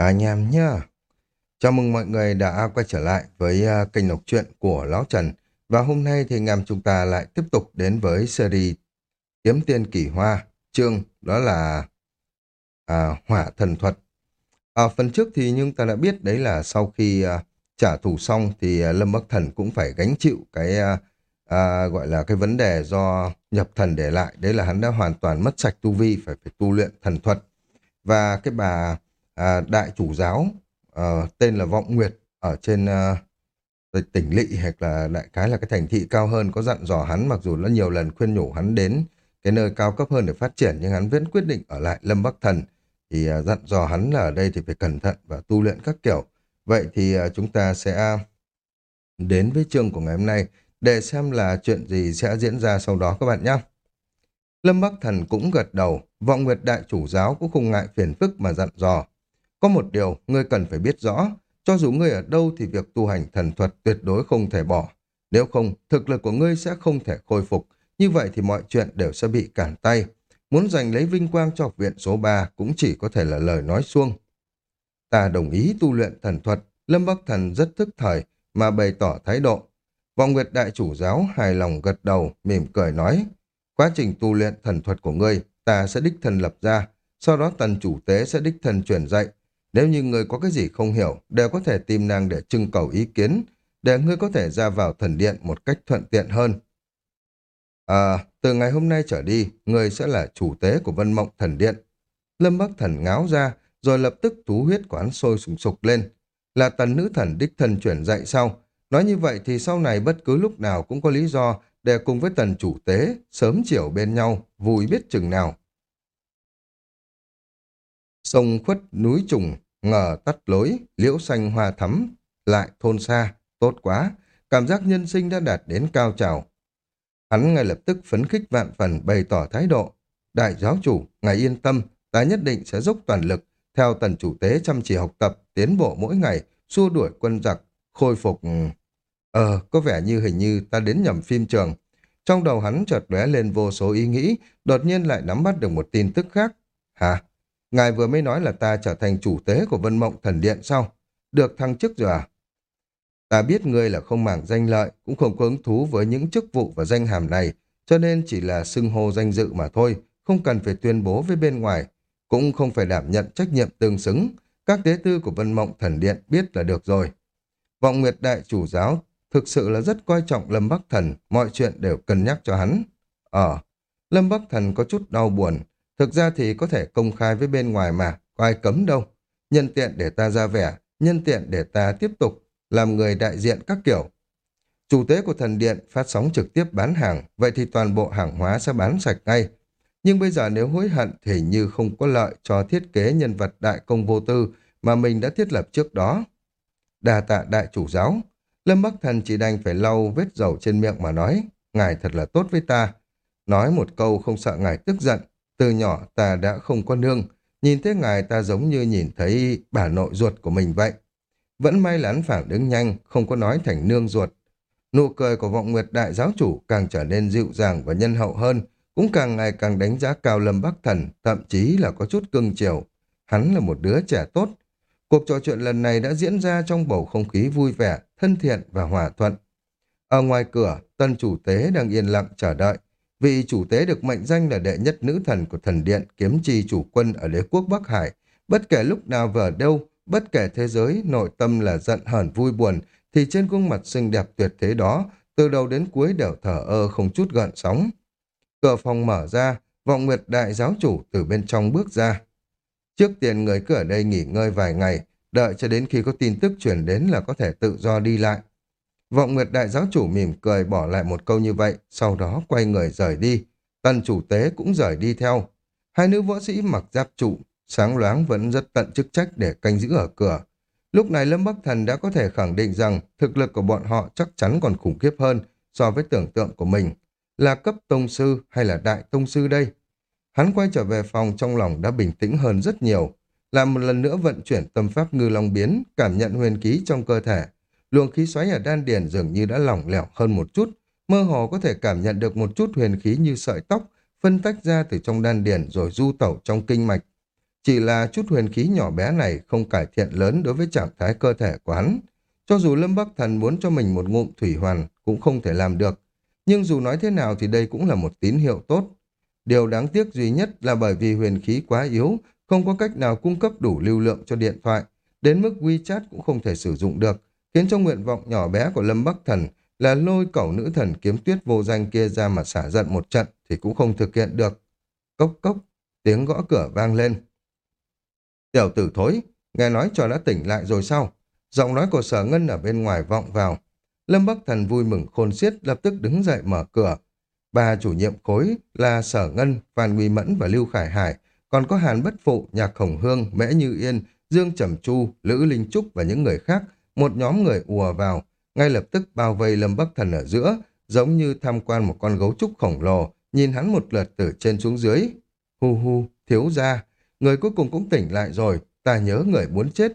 Anh em nhá. Chào mừng mọi người đã quay trở lại với uh, kênh đọc truyện của Lão Trần. Và hôm nay thì ngàm chúng ta lại tiếp tục đến với series Kiếm Tiên Kỳ Hoa, chương đó là à, Hỏa Thần Thuật. Ở phần trước thì chúng ta đã biết đấy là sau khi à, trả thù xong thì à, Lâm Bắc Thần cũng phải gánh chịu cái à, à, gọi là cái vấn đề do nhập thần để lại. Đấy là hắn đã hoàn toàn mất sạch tu vi, phải phải tu luyện thần thuật. Và cái bà à, đại chủ giáo à, tên là Vọng Nguyệt ở trên à, tỉnh lỵ hoặc là đại cái là cái thành thị cao hơn có dặn dò hắn mặc dù nó nhiều lần khuyên nhủ hắn đến cái nơi cao cấp hơn để phát triển nhưng hắn vẫn quyết định ở lại Lâm Bắc Thần thì à, dặn dò hắn là ở đây thì phải cẩn thận và tu luyện các kiểu vậy thì à, chúng ta sẽ đến với chương của ngày hôm nay để xem là chuyện gì sẽ diễn ra sau đó các bạn nhé. Lâm Bắc Thần cũng gật đầu, vọng nguyệt đại chủ giáo cũng không ngại phiền phức mà dặn dò. Có một điều ngươi cần phải biết rõ, cho dù ngươi ở đâu thì việc tu hành thần thuật tuyệt đối không thể bỏ. Nếu không, thực lực của ngươi sẽ không thể khôi phục, như vậy thì mọi chuyện đều sẽ bị cản tay. Muốn giành lấy vinh quang cho học viện số 3 cũng chỉ có thể là lời nói suông. Ta đồng ý tu luyện thần thuật, Lâm Bắc Thần rất thức thời mà bày tỏ thái độ. Vọng Nguyệt Đại Chủ Giáo hài lòng gật đầu, mỉm cười nói, quá trình tu luyện thần thuật của ngươi, ta sẽ đích thân lập ra, sau đó tần chủ tế sẽ đích thân truyền dạy, nếu như người có cái gì không hiểu, đều có thể tìm nàng để trưng cầu ý kiến, để ngươi có thể ra vào thần điện một cách thuận tiện hơn. À, từ ngày hôm nay trở đi, người sẽ là chủ tế của Vân Mộng Thần Điện. Lâm Bắc Thần ngáo ra, rồi lập tức thú huyết của hắn sôi sùng sục lên. Là tần nữ thần đích thần chuyển dạy sau. Nói như vậy thì sau này bất cứ lúc nào cũng có lý do để cùng với tần chủ tế sớm chiều bên nhau, vui biết chừng nào. Sông khuất núi trùng, ngờ tắt lối, liễu xanh hoa thắm, lại thôn xa, tốt quá, cảm giác nhân sinh đã đạt đến cao trào. Hắn ngay lập tức phấn khích vạn phần bày tỏ thái độ. Đại giáo chủ, ngài yên tâm, ta nhất định sẽ dốc toàn lực, theo tần chủ tế chăm chỉ học tập, tiến bộ mỗi ngày, xua đuổi quân giặc, khôi phục... Ờ, có vẻ như hình như ta đến nhầm phim trường. Trong đầu hắn chợt lóe lên vô số ý nghĩ, đột nhiên lại nắm bắt được một tin tức khác. Hả? Ngài vừa mới nói là ta trở thành chủ tế của Vân Mộng Thần Điện sao? Được thăng chức rồi à? Ta biết ngươi là không màng danh lợi, cũng không có hứng thú với những chức vụ và danh hàm này, cho nên chỉ là xưng hô danh dự mà thôi, không cần phải tuyên bố với bên ngoài, cũng không phải đảm nhận trách nhiệm tương xứng. Các tế tư của Vân Mộng Thần Điện biết là được rồi. Vọng Nguyệt Đại Chủ Giáo thực sự là rất coi trọng Lâm Bắc Thần, mọi chuyện đều cân nhắc cho hắn. Ờ, Lâm Bắc Thần có chút đau buồn, Thực ra thì có thể công khai với bên ngoài mà, có ai cấm đâu. Nhân tiện để ta ra vẻ, nhân tiện để ta tiếp tục làm người đại diện các kiểu. Chủ tế của thần điện phát sóng trực tiếp bán hàng, vậy thì toàn bộ hàng hóa sẽ bán sạch ngay. Nhưng bây giờ nếu hối hận thì như không có lợi cho thiết kế nhân vật đại công vô tư mà mình đã thiết lập trước đó. Đà tạ đại chủ giáo, Lâm Bắc Thần chỉ đành phải lau vết dầu trên miệng mà nói, ngài thật là tốt với ta. Nói một câu không sợ ngài tức giận, từ nhỏ ta đã không có nương, nhìn thấy ngài ta giống như nhìn thấy bà nội ruột của mình vậy. Vẫn may là hắn phản ứng nhanh, không có nói thành nương ruột. Nụ cười của vọng nguyệt đại giáo chủ càng trở nên dịu dàng và nhân hậu hơn, cũng càng ngày càng đánh giá cao Lâm Bắc Thần, thậm chí là có chút cưng chiều. Hắn là một đứa trẻ tốt. Cuộc trò chuyện lần này đã diễn ra trong bầu không khí vui vẻ, thân thiện và hòa thuận. Ở ngoài cửa, tân chủ tế đang yên lặng chờ đợi. Vị chủ tế được mệnh danh là đệ nhất nữ thần của thần điện kiếm chi chủ quân ở đế quốc Bắc Hải. Bất kể lúc nào và đâu, bất kể thế giới, nội tâm là giận hờn vui buồn, thì trên gương mặt xinh đẹp tuyệt thế đó, từ đầu đến cuối đều thở ơ không chút gợn sóng. Cửa phòng mở ra, vọng nguyệt đại giáo chủ từ bên trong bước ra. Trước tiên người cứ ở đây nghỉ ngơi vài ngày, đợi cho đến khi có tin tức chuyển đến là có thể tự do đi lại. Vọng Nguyệt Đại Giáo Chủ mỉm cười bỏ lại một câu như vậy, sau đó quay người rời đi. Tần chủ tế cũng rời đi theo. Hai nữ võ sĩ mặc giáp trụ, sáng loáng vẫn rất tận chức trách để canh giữ ở cửa. Lúc này Lâm Bắc Thần đã có thể khẳng định rằng thực lực của bọn họ chắc chắn còn khủng khiếp hơn so với tưởng tượng của mình. Là cấp tông sư hay là đại tông sư đây? Hắn quay trở về phòng trong lòng đã bình tĩnh hơn rất nhiều. Làm một lần nữa vận chuyển tâm pháp ngư long biến, cảm nhận huyền ký trong cơ thể luồng khí xoáy ở đan điền dường như đã lỏng lẻo hơn một chút, mơ hồ có thể cảm nhận được một chút huyền khí như sợi tóc, phân tách ra từ trong đan điền rồi du tẩu trong kinh mạch. Chỉ là chút huyền khí nhỏ bé này không cải thiện lớn đối với trạng thái cơ thể của hắn. Cho dù Lâm Bắc Thần muốn cho mình một ngụm thủy hoàn cũng không thể làm được. Nhưng dù nói thế nào thì đây cũng là một tín hiệu tốt. Điều đáng tiếc duy nhất là bởi vì huyền khí quá yếu, không có cách nào cung cấp đủ lưu lượng cho điện thoại. Đến mức WeChat cũng không thể sử dụng được, khiến cho nguyện vọng nhỏ bé của Lâm Bắc Thần là lôi cẩu nữ thần kiếm tuyết vô danh kia ra mà xả giận một trận thì cũng không thực hiện được. Cốc cốc, tiếng gõ cửa vang lên. Tiểu tử thối, nghe nói cho đã tỉnh lại rồi sao? Giọng nói của sở ngân ở bên ngoài vọng vào. Lâm Bắc Thần vui mừng khôn xiết lập tức đứng dậy mở cửa. Ba chủ nhiệm khối là Sở Ngân, Phan Nguy Mẫn và Lưu Khải Hải, còn có Hàn Bất Phụ, Nhạc Hồng Hương, Mễ Như Yên, Dương Trầm Chu, Lữ Linh Trúc và những người khác, một nhóm người ùa vào, ngay lập tức bao vây Lâm Bắc Thần ở giữa, giống như tham quan một con gấu trúc khổng lồ, nhìn hắn một lượt từ trên xuống dưới. Hu hu, thiếu ra, người cuối cùng cũng tỉnh lại rồi, ta nhớ người muốn chết.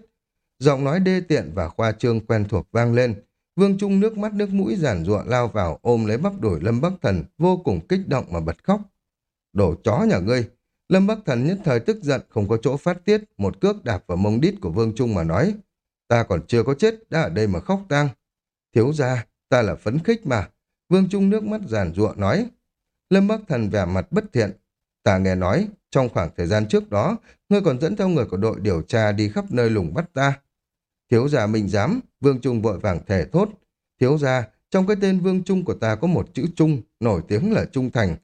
Giọng nói đê tiện và khoa trương quen thuộc vang lên. Vương Trung nước mắt nước mũi giản giụa lao vào ôm lấy bắp đuổi Lâm Bắc Thần, vô cùng kích động mà bật khóc. Đổ chó nhà ngươi! Lâm Bắc Thần nhất thời tức giận, không có chỗ phát tiết, một cước đạp vào mông đít của Vương Trung mà nói. Ta còn chưa có chết, đã ở đây mà khóc tang. Thiếu ra, ta là phấn khích mà. Vương Trung nước mắt giàn giụa nói. Lâm Bắc Thần vẻ mặt bất thiện. Ta nghe nói, trong khoảng thời gian trước đó, ngươi còn dẫn theo người của đội điều tra đi khắp nơi lùng bắt ta. Thiếu gia mình dám, Vương Trung vội vàng thể thốt. Thiếu gia, trong cái tên Vương Trung của ta có một chữ Trung, nổi tiếng là Trung Thành.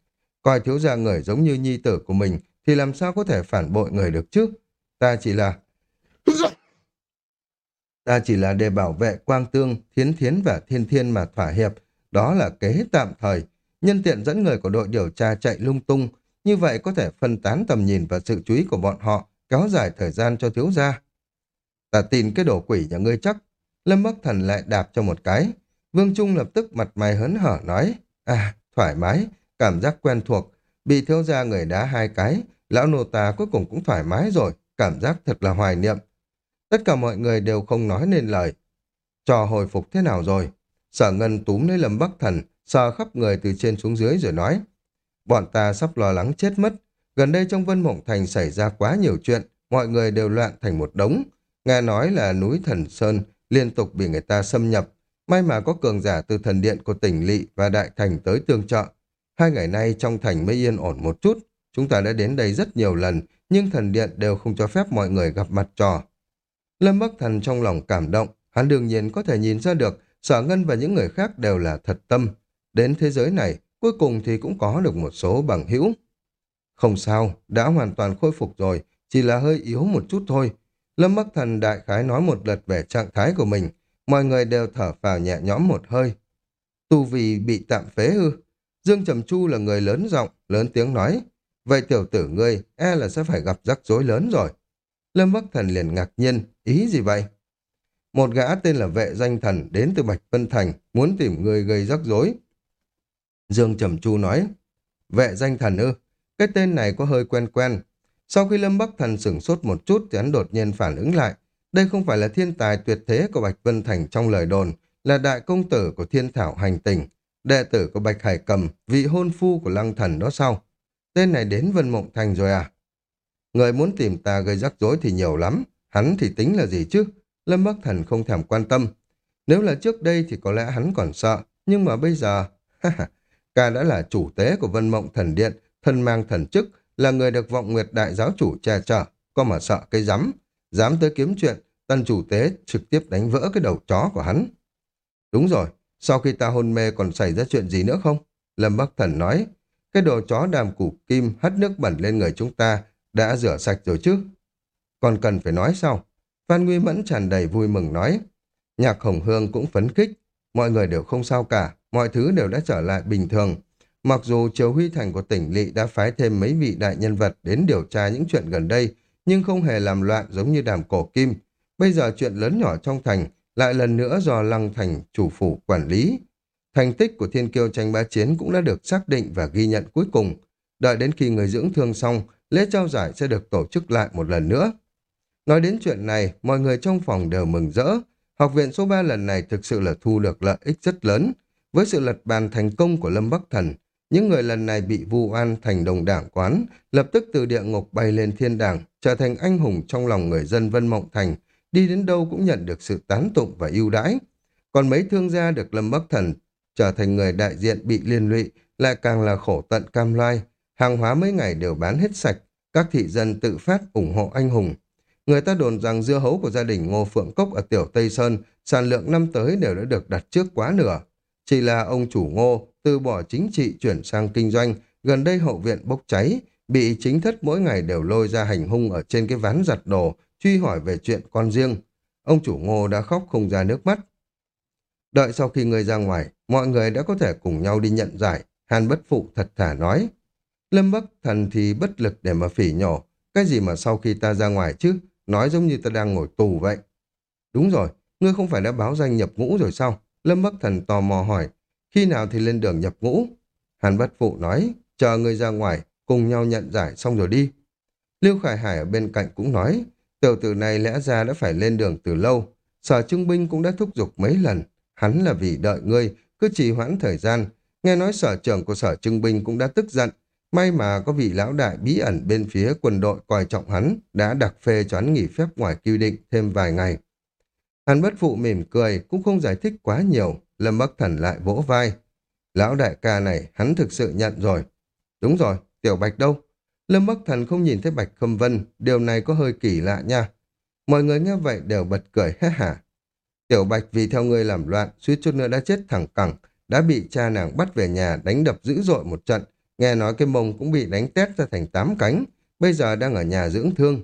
Coi thiếu gia người giống như nhi tử của mình, thì làm sao có thể phản bội người được chứ? Ta chỉ là... Ta chỉ là để bảo vệ quang tương, thiến thiến và thiên thiên mà thỏa hiệp. Đó là kế tạm thời. Nhân tiện dẫn người của đội điều tra chạy lung tung. Như vậy có thể phân tán tầm nhìn và sự chú ý của bọn họ, kéo dài thời gian cho thiếu gia. Ta tin cái đồ quỷ nhà ngươi chắc. Lâm Bắc Thần lại đạp cho một cái. Vương Trung lập tức mặt mày hớn hở nói. À, thoải mái, cảm giác quen thuộc. Bị thiếu gia người đá hai cái, lão nô ta cuối cùng cũng thoải mái rồi. Cảm giác thật là hoài niệm. Tất cả mọi người đều không nói nên lời. Trò hồi phục thế nào rồi? Sở Ngân túm lấy Lâm Bắc Thần, sờ khắp người từ trên xuống dưới rồi nói. Bọn ta sắp lo lắng chết mất. Gần đây trong Vân Mộng Thành xảy ra quá nhiều chuyện, mọi người đều loạn thành một đống. Nghe nói là núi Thần Sơn liên tục bị người ta xâm nhập. May mà có cường giả từ thần điện của tỉnh Lị và Đại Thành tới tương trợ. Hai ngày nay trong thành mới yên ổn một chút. Chúng ta đã đến đây rất nhiều lần, nhưng thần điện đều không cho phép mọi người gặp mặt trò. Lâm Bắc Thần trong lòng cảm động, hắn đương nhiên có thể nhìn ra được sở ngân và những người khác đều là thật tâm. Đến thế giới này, cuối cùng thì cũng có được một số bằng hữu. Không sao, đã hoàn toàn khôi phục rồi, chỉ là hơi yếu một chút thôi. Lâm Bắc Thần đại khái nói một lượt về trạng thái của mình, mọi người đều thở vào nhẹ nhõm một hơi. Tu vì bị tạm phế ư? Dương Trầm Chu là người lớn giọng, lớn tiếng nói. Vậy tiểu tử ngươi e là sẽ phải gặp rắc rối lớn rồi. Lâm Bắc Thần liền ngạc nhiên, ý gì vậy? Một gã tên là vệ danh thần đến từ Bạch Vân Thành, muốn tìm người gây rắc rối. Dương Trầm Chu nói, vệ danh thần ư, cái tên này có hơi quen quen. Sau khi Lâm Bắc Thần sửng sốt một chút thì hắn đột nhiên phản ứng lại. Đây không phải là thiên tài tuyệt thế của Bạch Vân Thành trong lời đồn, là đại công tử của thiên thảo hành tình, đệ tử của Bạch Hải Cầm, vị hôn phu của Lăng Thần đó sao? Tên này đến Vân Mộng Thành rồi à? Người muốn tìm ta gây rắc rối thì nhiều lắm, hắn thì tính là gì chứ? Lâm Bắc Thần không thèm quan tâm. Nếu là trước đây thì có lẽ hắn còn sợ, nhưng mà bây giờ... Ca đã là chủ tế của Vân Mộng Thần Điện, thân mang thần chức, là người được vọng nguyệt đại giáo chủ che chở, có mà sợ cái rắm dám tới kiếm chuyện, tân chủ tế trực tiếp đánh vỡ cái đầu chó của hắn. Đúng rồi, sau khi ta hôn mê còn xảy ra chuyện gì nữa không? Lâm Bắc Thần nói, cái đồ chó đàm củ kim hất nước bẩn lên người chúng ta đã rửa sạch rồi chứ? Còn cần phải nói sao? Phan Nguy Mẫn tràn đầy vui mừng nói. Nhạc Hồng Hương cũng phấn khích, mọi người đều không sao cả, mọi thứ đều đã trở lại bình thường. Mặc dù Triều Huy Thành của tỉnh Lị đã phái thêm mấy vị đại nhân vật đến điều tra những chuyện gần đây, nhưng không hề làm loạn giống như đàm cổ kim. Bây giờ chuyện lớn nhỏ trong thành lại lần nữa do Lăng Thành chủ phủ quản lý. Thành tích của Thiên Kiêu tranh bá chiến cũng đã được xác định và ghi nhận cuối cùng. Đợi đến khi người dưỡng thương xong, lễ trao giải sẽ được tổ chức lại một lần nữa. Nói đến chuyện này, mọi người trong phòng đều mừng rỡ. Học viện số 3 lần này thực sự là thu được lợi ích rất lớn. Với sự lật bàn thành công của Lâm Bắc Thần, những người lần này bị vu oan thành đồng đảng quán, lập tức từ địa ngục bay lên thiên đàng, trở thành anh hùng trong lòng người dân Vân Mộng Thành, đi đến đâu cũng nhận được sự tán tụng và ưu đãi. Còn mấy thương gia được Lâm Bắc Thần trở thành người đại diện bị liên lụy, lại càng là khổ tận cam loai, hàng hóa mấy ngày đều bán hết sạch, các thị dân tự phát ủng hộ anh hùng. Người ta đồn rằng dưa hấu của gia đình Ngô Phượng Cốc ở Tiểu Tây Sơn sản lượng năm tới đều đã được đặt trước quá nửa. Chỉ là ông chủ Ngô từ bỏ chính trị chuyển sang kinh doanh, gần đây hậu viện bốc cháy, bị chính thất mỗi ngày đều lôi ra hành hung ở trên cái ván giặt đồ, truy hỏi về chuyện con riêng. Ông chủ Ngô đã khóc không ra nước mắt. Đợi sau khi người ra ngoài, mọi người đã có thể cùng nhau đi nhận giải, Hàn bất phụ thật thà nói. Lâm Bắc Thần thì bất lực để mà phỉ nhỏ cái gì mà sau khi ta ra ngoài chứ, nói giống như ta đang ngồi tù vậy. Đúng rồi, ngươi không phải đã báo danh nhập ngũ rồi sao? Lâm Bắc Thần tò mò hỏi, khi nào thì lên đường nhập ngũ? Hàn bất phụ nói, chờ ngươi ra ngoài, cùng nhau nhận giải xong rồi đi. Lưu Khải Hải ở bên cạnh cũng nói, tiểu tử này lẽ ra đã phải lên đường từ lâu. Sở trưng binh cũng đã thúc giục mấy lần. Hắn là vì đợi ngươi, cứ trì hoãn thời gian. Nghe nói sở trưởng của sở trưng binh cũng đã tức giận. May mà có vị lão đại bí ẩn bên phía quân đội coi trọng hắn, đã đặc phê cho hắn nghỉ phép ngoài quy định thêm vài ngày. Hắn bất phụ mỉm cười, cũng không giải thích quá nhiều, Lâm Bắc Thần lại vỗ vai. Lão đại ca này, hắn thực sự nhận rồi. Đúng rồi, Tiểu Bạch đâu? Lâm Bắc Thần không nhìn thấy Bạch Khâm Vân, điều này có hơi kỳ lạ nha. Mọi người nghe vậy đều bật cười hết hả. Tiểu Bạch vì theo ngươi làm loạn, suýt chút nữa đã chết thẳng cẳng, đã bị cha nàng bắt về nhà đánh đập dữ dội một trận, nghe nói cái mông cũng bị đánh tét ra thành tám cánh, bây giờ đang ở nhà dưỡng thương.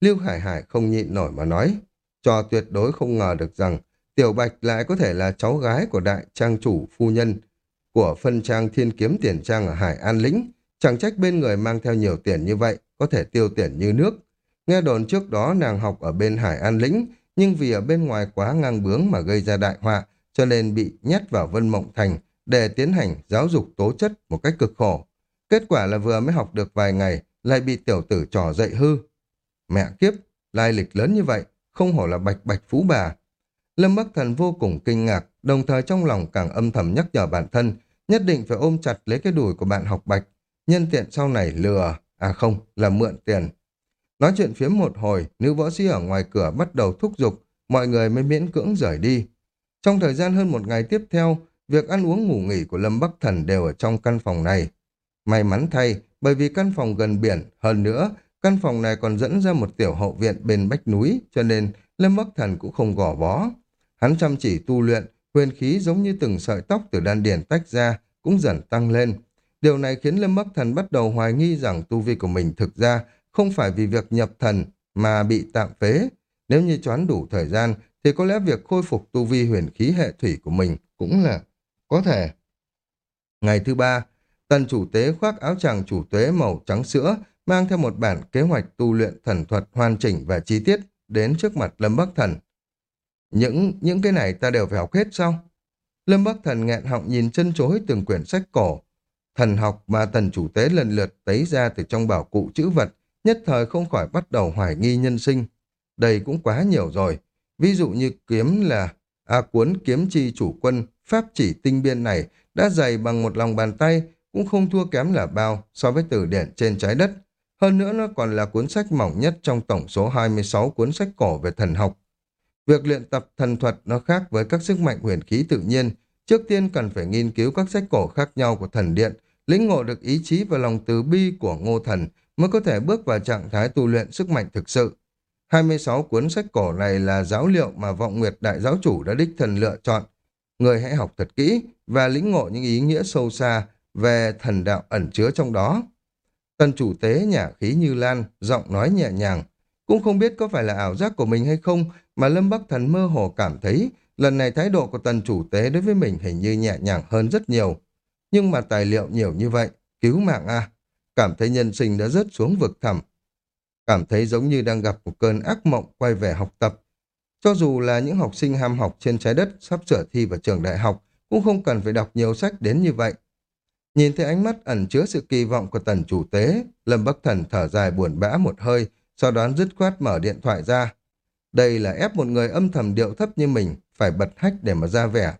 Lưu Hải Hải không nhịn nổi mà nói, cho tuyệt đối không ngờ được rằng Tiểu Bạch lại có thể là cháu gái của đại trang chủ phu nhân của phân trang thiên kiếm tiền trang ở Hải An Lĩnh, Chẳng trách bên người mang theo nhiều tiền như vậy, có thể tiêu tiền như nước. Nghe đồn trước đó nàng học ở bên Hải An Lĩnh, nhưng vì ở bên ngoài quá ngang bướng mà gây ra đại họa, cho nên bị nhét vào Vân Mộng Thành để tiến hành giáo dục tố chất một cách cực khổ. Kết quả là vừa mới học được vài ngày, lại bị tiểu tử trò dậy hư. Mẹ kiếp, lai lịch lớn như vậy, không hổ là bạch bạch phú bà. Lâm Bắc Thần vô cùng kinh ngạc, đồng thời trong lòng càng âm thầm nhắc nhở bản thân, nhất định phải ôm chặt lấy cái đùi của bạn học bạch, nhân tiện sau này lừa, à không, là mượn tiền. Nói chuyện phiếm một hồi, nữ võ sĩ ở ngoài cửa bắt đầu thúc giục, mọi người mới miễn cưỡng rời đi. Trong thời gian hơn một ngày tiếp theo, việc ăn uống ngủ nghỉ của Lâm Bắc Thần đều ở trong căn phòng này. May mắn thay, bởi vì căn phòng gần biển, hơn nữa, căn phòng này còn dẫn ra một tiểu hậu viện bên bách núi, cho nên Lâm Bắc Thần cũng không gò bó. Hắn chăm chỉ tu luyện, huyền khí giống như từng sợi tóc từ đan điền tách ra, cũng dần tăng lên. Điều này khiến Lâm Bắc Thần bắt đầu hoài nghi rằng tu vi của mình thực ra không phải vì việc nhập thần mà bị tạm phế. Nếu như choán đủ thời gian thì có lẽ việc khôi phục tu vi huyền khí hệ thủy của mình cũng là có thể. Ngày thứ ba, tần chủ tế khoác áo chàng chủ tế màu trắng sữa mang theo một bản kế hoạch tu luyện thần thuật hoàn chỉnh và chi tiết đến trước mặt Lâm Bắc Thần. Những những cái này ta đều phải học hết sao? Lâm Bắc Thần nghẹn họng nhìn chân chối từng quyển sách cổ, Thần học mà tần chủ tế lần lượt tấy ra từ trong bảo cụ chữ vật, nhất thời không khỏi bắt đầu hoài nghi nhân sinh. Đây cũng quá nhiều rồi. Ví dụ như kiếm là à, cuốn kiếm chi chủ quân, pháp chỉ tinh biên này đã dày bằng một lòng bàn tay, cũng không thua kém là bao so với từ điển trên trái đất. Hơn nữa nó còn là cuốn sách mỏng nhất trong tổng số 26 cuốn sách cổ về thần học. Việc luyện tập thần thuật nó khác với các sức mạnh huyền khí tự nhiên. Trước tiên cần phải nghiên cứu các sách cổ khác nhau của thần điện lĩnh ngộ được ý chí và lòng từ bi của ngô thần mới có thể bước vào trạng thái tu luyện sức mạnh thực sự. 26 cuốn sách cổ này là giáo liệu mà vọng nguyệt đại giáo chủ đã đích thần lựa chọn. Người hãy học thật kỹ và lĩnh ngộ những ý nghĩa sâu xa về thần đạo ẩn chứa trong đó. Tần chủ tế nhà khí như lan, giọng nói nhẹ nhàng. Cũng không biết có phải là ảo giác của mình hay không mà Lâm Bắc Thần mơ hồ cảm thấy lần này thái độ của tần chủ tế đối với mình hình như nhẹ nhàng hơn rất nhiều. Nhưng mà tài liệu nhiều như vậy, cứu mạng a Cảm thấy nhân sinh đã rớt xuống vực thẳm. Cảm thấy giống như đang gặp một cơn ác mộng quay về học tập. Cho dù là những học sinh ham học trên trái đất sắp sửa thi vào trường đại học, cũng không cần phải đọc nhiều sách đến như vậy. Nhìn thấy ánh mắt ẩn chứa sự kỳ vọng của tần chủ tế, Lâm Bắc Thần thở dài buồn bã một hơi, sau đó dứt khoát mở điện thoại ra. Đây là ép một người âm thầm điệu thấp như mình, phải bật hách để mà ra vẻ.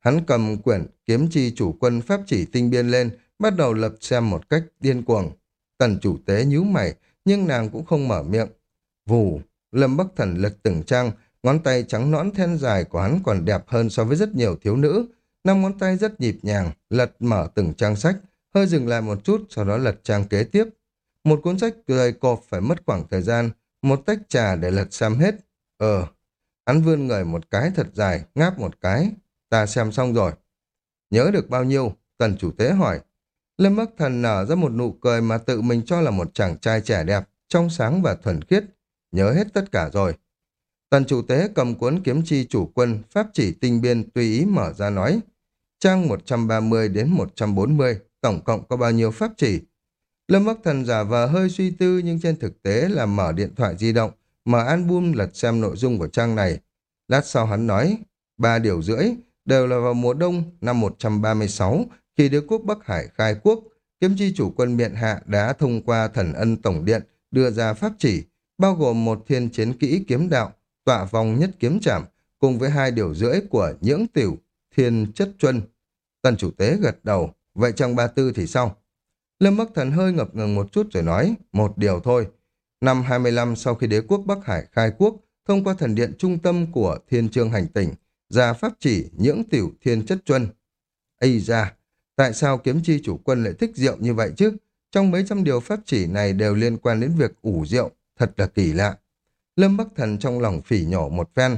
Hắn cầm quyển kiếm chi chủ quân pháp chỉ tinh biên lên, bắt đầu lập xem một cách điên cuồng. Tần chủ tế nhíu mày, nhưng nàng cũng không mở miệng. Vù, Lâm Bắc Thần lật từng trang, ngón tay trắng nõn then dài của hắn còn đẹp hơn so với rất nhiều thiếu nữ. Năm ngón tay rất nhịp nhàng, lật mở từng trang sách, hơi dừng lại một chút, sau đó lật trang kế tiếp. Một cuốn sách dày cộp phải mất khoảng thời gian, một tách trà để lật xem hết. Ờ, hắn vươn người một cái thật dài, ngáp một cái. Ta xem xong rồi. Nhớ được bao nhiêu? Tần chủ tế hỏi. Lâm Bắc Thần nở ra một nụ cười mà tự mình cho là một chàng trai trẻ đẹp, trong sáng và thuần khiết. Nhớ hết tất cả rồi. Tần chủ tế cầm cuốn kiếm chi chủ quân, pháp chỉ tinh biên tùy ý mở ra nói. Trang 130 đến 140, tổng cộng có bao nhiêu pháp chỉ? Lâm Bắc Thần giả vờ hơi suy tư nhưng trên thực tế là mở điện thoại di động, mở album lật xem nội dung của trang này. Lát sau hắn nói, ba điều rưỡi, đều là vào mùa đông năm 136, khi đế quốc Bắc Hải khai quốc, kiếm chi chủ quân miện hạ đã thông qua thần ân tổng điện đưa ra pháp chỉ, bao gồm một thiên chiến kỹ kiếm đạo, tọa vòng nhất kiếm chạm cùng với hai điều rưỡi của nhưỡng tiểu, thiên chất chuân. Tần chủ tế gật đầu, vậy trong ba tư thì sao? Lâm Bắc Thần hơi ngập ngừng một chút rồi nói, một điều thôi. Năm 25 sau khi đế quốc Bắc Hải khai quốc, thông qua thần điện trung tâm của thiên trương hành tỉnh, ra pháp chỉ nhưỡng tiểu thiên chất chuân. Ây ra, tại sao kiếm chi chủ quân lại thích rượu như vậy chứ? Trong mấy trăm điều pháp chỉ này đều liên quan đến việc ủ rượu, thật là kỳ lạ. Lâm Bắc Thần trong lòng phỉ nhỏ một phen.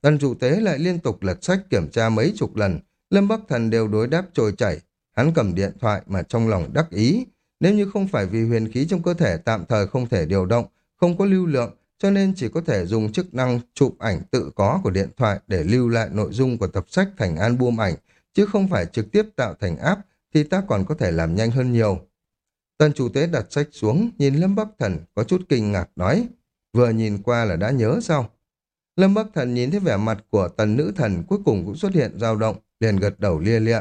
Tần chủ tế lại liên tục lật sách kiểm tra mấy chục lần, Lâm Bắc Thần đều đối đáp trôi chảy. Hắn cầm điện thoại mà trong lòng đắc ý. Nếu như không phải vì huyền khí trong cơ thể tạm thời không thể điều động, không có lưu lượng, cho nên chỉ có thể dùng chức năng chụp ảnh tự có của điện thoại để lưu lại nội dung của tập sách thành album ảnh, chứ không phải trực tiếp tạo thành app, thì ta còn có thể làm nhanh hơn nhiều. Tần chủ tế đặt sách xuống, nhìn Lâm Bắc Thần có chút kinh ngạc nói, vừa nhìn qua là đã nhớ sao? Lâm Bắc Thần nhìn thấy vẻ mặt của tần nữ thần cuối cùng cũng xuất hiện dao động, liền gật đầu lia lịa.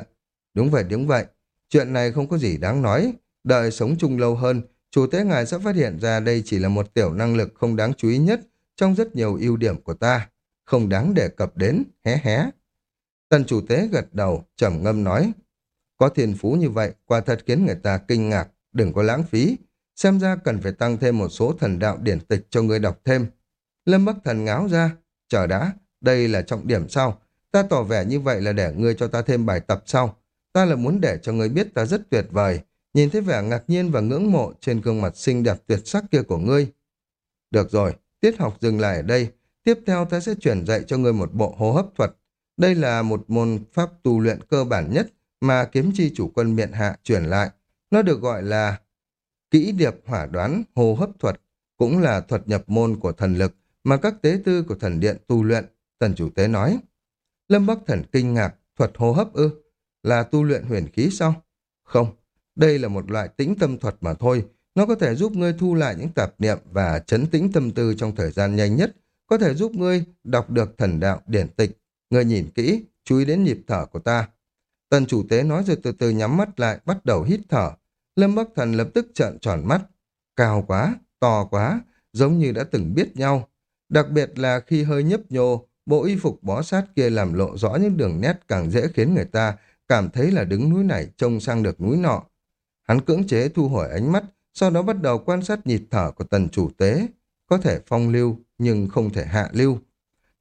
Đúng vậy, đúng vậy, chuyện này không có gì đáng nói, đợi sống chung lâu hơn, chủ tế ngài sẽ phát hiện ra đây chỉ là một tiểu năng lực không đáng chú ý nhất trong rất nhiều ưu điểm của ta, không đáng đề cập đến, hé hé. Tần chủ tế gật đầu, trầm ngâm nói, có thiên phú như vậy, quả thật khiến người ta kinh ngạc, đừng có lãng phí, xem ra cần phải tăng thêm một số thần đạo điển tịch cho người đọc thêm. Lâm Bắc Thần ngáo ra, chờ đã, đây là trọng điểm sao? Ta tỏ vẻ như vậy là để ngươi cho ta thêm bài tập sau. Ta là muốn để cho ngươi biết ta rất tuyệt vời, nhìn thấy vẻ ngạc nhiên và ngưỡng mộ trên gương mặt xinh đẹp tuyệt sắc kia của ngươi. Được rồi, tiết học dừng lại ở đây. Tiếp theo ta sẽ chuyển dạy cho ngươi một bộ hô hấp thuật. Đây là một môn pháp tu luyện cơ bản nhất mà kiếm chi chủ quân miện hạ chuyển lại. Nó được gọi là kỹ điệp hỏa đoán hô hấp thuật, cũng là thuật nhập môn của thần lực mà các tế tư của thần điện tu luyện, tần chủ tế nói. Lâm Bắc Thần kinh ngạc, thuật hô hấp ư, là tu luyện huyền khí sao? Không, đây là một loại tĩnh tâm thuật mà thôi, nó có thể giúp ngươi thu lại những tạp niệm và chấn tĩnh tâm tư trong thời gian nhanh nhất, có thể giúp ngươi đọc được thần đạo điển tịch. Ngươi nhìn kỹ, chú ý đến nhịp thở của ta. Tần chủ tế nói rồi từ từ nhắm mắt lại, bắt đầu hít thở. Lâm Bắc Thần lập tức trợn tròn mắt. Cao quá, to quá, giống như đã từng biết nhau. Đặc biệt là khi hơi nhấp nhô, bộ y phục bó sát kia làm lộ rõ những đường nét càng dễ khiến người ta cảm thấy là đứng núi này trông sang được núi nọ. Hắn cưỡng chế thu hồi ánh mắt, sau đó bắt đầu quan sát nhịp thở của tần chủ tế. Có thể phong lưu, nhưng không thể hạ lưu.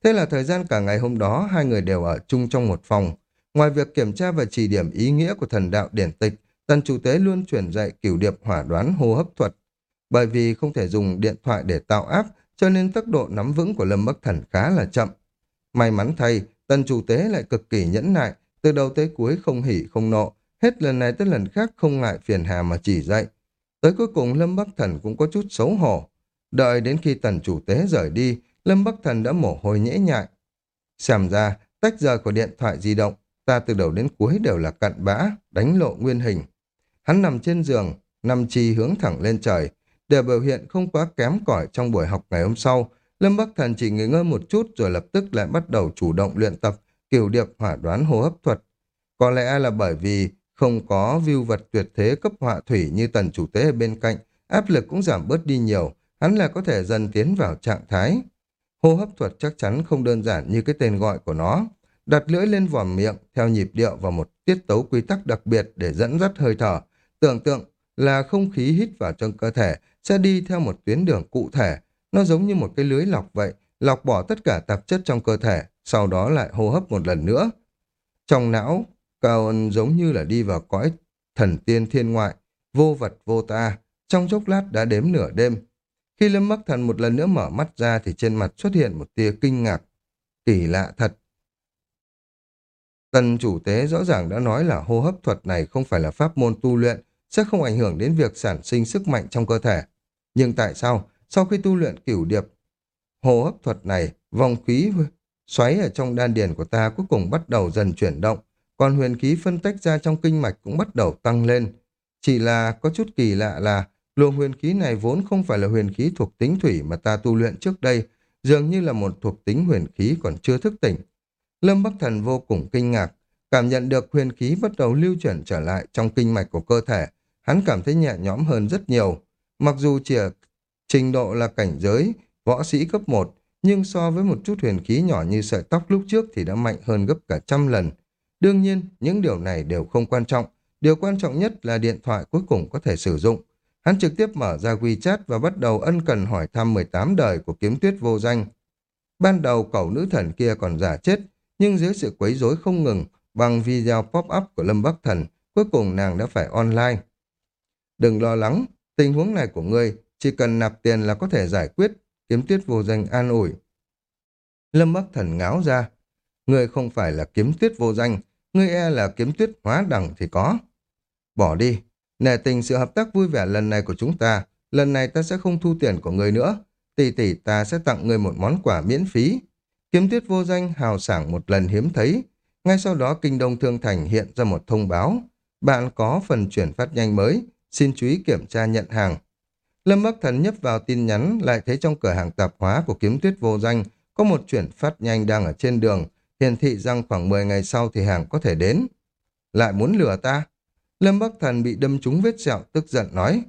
Thế là thời gian cả ngày hôm đó, hai người đều ở chung trong một phòng. Ngoài việc kiểm tra và chỉ điểm ý nghĩa của thần đạo điển tịch, tần chủ tế luôn truyền dạy cửu điệp hỏa đoán hô hấp thuật. Bởi vì không thể dùng điện thoại để tạo áp, cho nên tốc độ nắm vững của Lâm Bắc Thần khá là chậm. May mắn thay, tần chủ tế lại cực kỳ nhẫn nại, từ đầu tới cuối không hỉ không nộ, hết lần này tới lần khác không ngại phiền hà mà chỉ dạy. Tới cuối cùng Lâm Bắc Thần cũng có chút xấu hổ. Đợi đến khi tần chủ tế rời đi, Lâm Bắc Thần đã mồ hôi nhễ nhại. Xem ra, tách rời của điện thoại di động, ta từ đầu đến cuối đều là cặn bã, đánh lộ nguyên hình. Hắn nằm trên giường, nằm chi hướng thẳng lên trời, để biểu hiện không quá kém cỏi trong buổi học ngày hôm sau, Lâm Bắc Thần chỉ nghỉ ngơi một chút rồi lập tức lại bắt đầu chủ động luyện tập kiểu điệp hỏa đoán hô hấp thuật. Có lẽ là bởi vì không có view vật tuyệt thế cấp họa thủy như tần chủ tế ở bên cạnh, áp lực cũng giảm bớt đi nhiều, hắn là có thể dần tiến vào trạng thái. Hô hấp thuật chắc chắn không đơn giản như cái tên gọi của nó. Đặt lưỡi lên vòm miệng theo nhịp điệu và một tiết tấu quy tắc đặc biệt để dẫn dắt hơi thở, Tưởng tượng là không khí hít vào trong cơ thể sẽ đi theo một tuyến đường cụ thể. Nó giống như một cái lưới lọc vậy, lọc bỏ tất cả tạp chất trong cơ thể, sau đó lại hô hấp một lần nữa. Trong não, Cao Ân giống như là đi vào cõi thần tiên thiên ngoại, vô vật vô ta, trong chốc lát đã đếm nửa đêm. Khi Lâm Bắc Thần một lần nữa mở mắt ra thì trên mặt xuất hiện một tia kinh ngạc. Kỳ lạ thật. Tần chủ tế rõ ràng đã nói là hô hấp thuật này không phải là pháp môn tu luyện, sẽ không ảnh hưởng đến việc sản sinh sức mạnh trong cơ thể. Nhưng tại sao, sau khi tu luyện cửu điệp, hô hấp thuật này, vòng khí xoáy ở trong đan điền của ta cuối cùng bắt đầu dần chuyển động, còn huyền khí phân tách ra trong kinh mạch cũng bắt đầu tăng lên. Chỉ là có chút kỳ lạ là luồng huyền khí này vốn không phải là huyền khí thuộc tính thủy mà ta tu luyện trước đây, dường như là một thuộc tính huyền khí còn chưa thức tỉnh. Lâm Bắc Thần vô cùng kinh ngạc, cảm nhận được huyền khí bắt đầu lưu chuyển trở lại trong kinh mạch của cơ thể, hắn cảm thấy nhẹ nhõm hơn rất nhiều. Mặc dù chỉ ở trình độ là cảnh giới, võ sĩ cấp 1, nhưng so với một chút huyền khí nhỏ như sợi tóc lúc trước thì đã mạnh hơn gấp cả trăm lần. Đương nhiên, những điều này đều không quan trọng. Điều quan trọng nhất là điện thoại cuối cùng có thể sử dụng. Hắn trực tiếp mở ra WeChat và bắt đầu ân cần hỏi thăm 18 đời của kiếm tuyết vô danh. Ban đầu cậu nữ thần kia còn giả chết, nhưng dưới sự quấy rối không ngừng bằng video pop-up của Lâm Bắc Thần, cuối cùng nàng đã phải online. Đừng lo lắng, tình huống này của ngươi chỉ cần nạp tiền là có thể giải quyết, kiếm tuyết vô danh an ủi. Lâm Bắc Thần ngáo ra, ngươi không phải là kiếm tuyết vô danh, ngươi e là kiếm tuyết hóa đẳng thì có. Bỏ đi, nể tình sự hợp tác vui vẻ lần này của chúng ta, lần này ta sẽ không thu tiền của ngươi nữa, tỷ tỷ ta sẽ tặng ngươi một món quà miễn phí. Kiếm tuyết vô danh hào sảng một lần hiếm thấy, ngay sau đó Kinh Đông Thương Thành hiện ra một thông báo, bạn có phần chuyển phát nhanh mới, xin chú ý kiểm tra nhận hàng. Lâm Bắc Thần nhấp vào tin nhắn lại thấy trong cửa hàng tạp hóa của kiếm tuyết vô danh có một chuyển phát nhanh đang ở trên đường, hiển thị rằng khoảng 10 ngày sau thì hàng có thể đến. Lại muốn lừa ta? Lâm Bắc Thần bị đâm trúng vết sẹo tức giận nói.